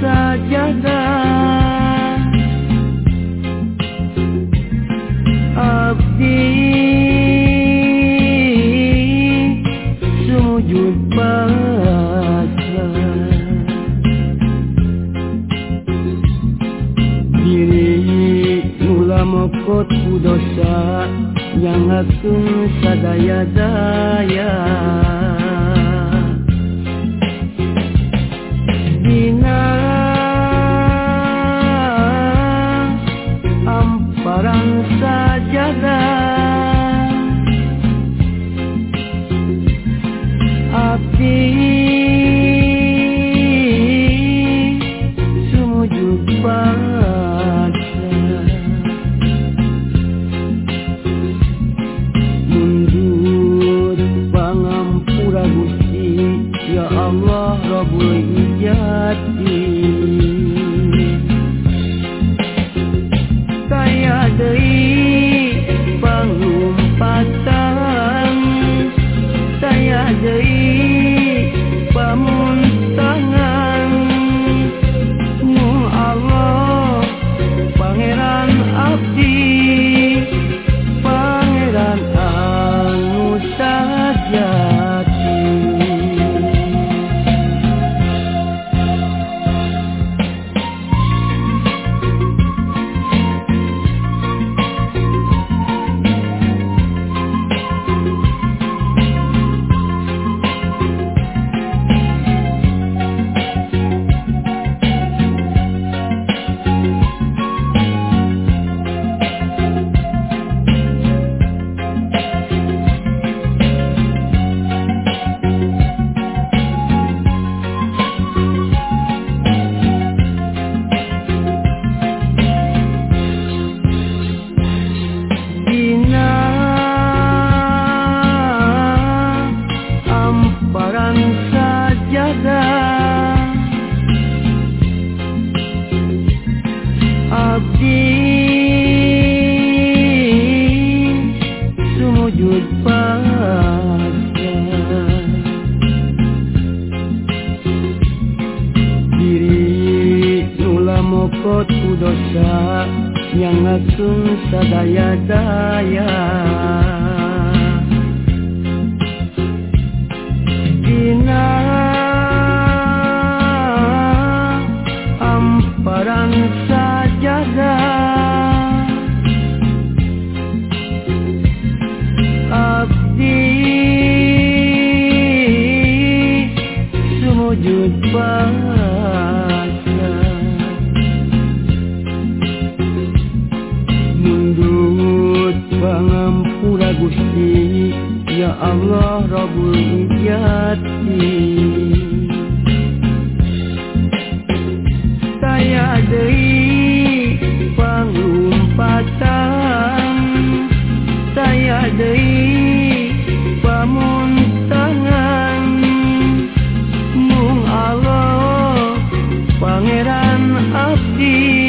sajadah Abdi sujud pasrah Diri mula mokot kudosa yang sadaya sadayada rezeki Sumujud paksa Mundur pangampura Gusti Ya Allah Rabbul Ijati. abdi sumujud pada diri nula mokot dosa yang ngasung sadaya daya. Dina Gusti ya Allah Rabbul Izzati saya deui pangumpatan saya deui I'll see.